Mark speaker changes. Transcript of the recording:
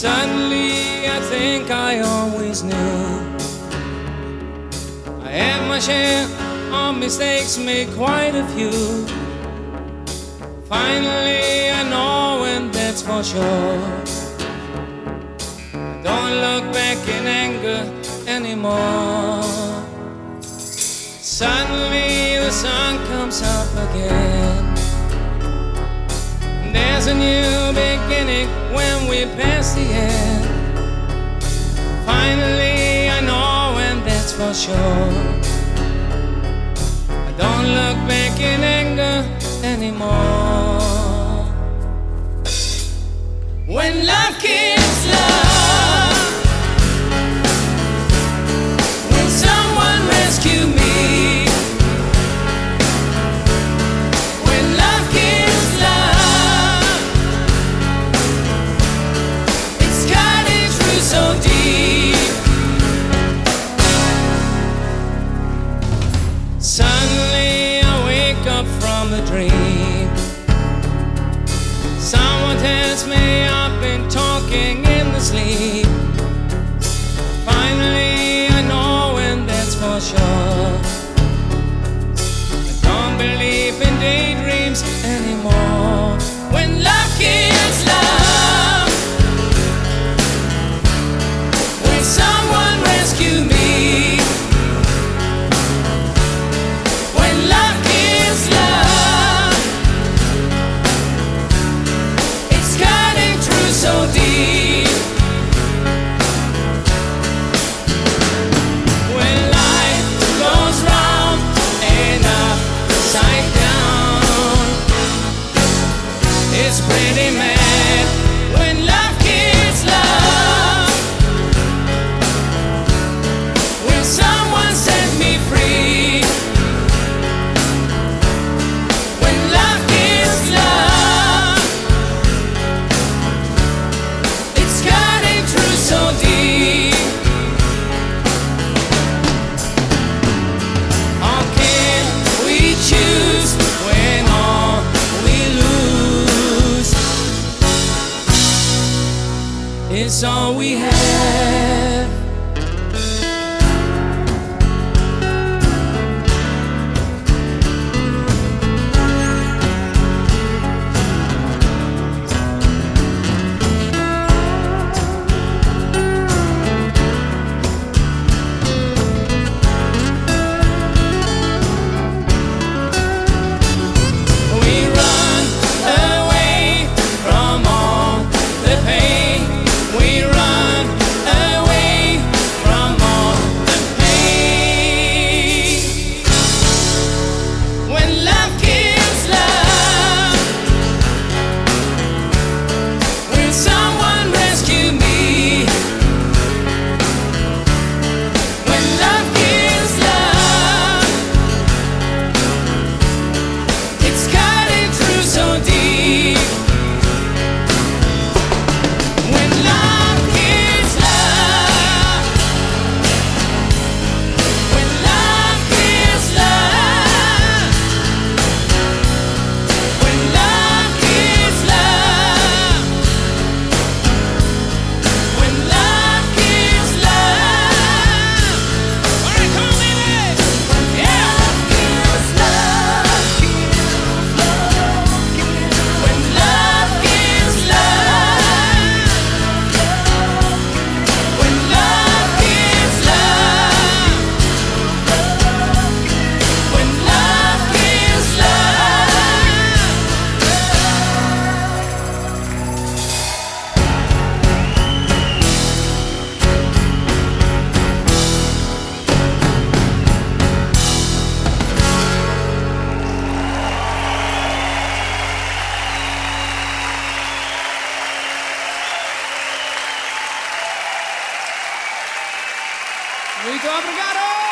Speaker 1: Suddenly, I think I always knew. I had my share of mistakes, made quite a few. Finally, I know, and that's for sure in anger anymore. Suddenly the sun comes up again. There's a new beginning when we pass the end. Finally, I know, and that's for sure. I don't look back in anger anymore. When love came. from the dream. Someone tells me I've been talking in the sleep. this pretty man. all we have. Muito obrigado!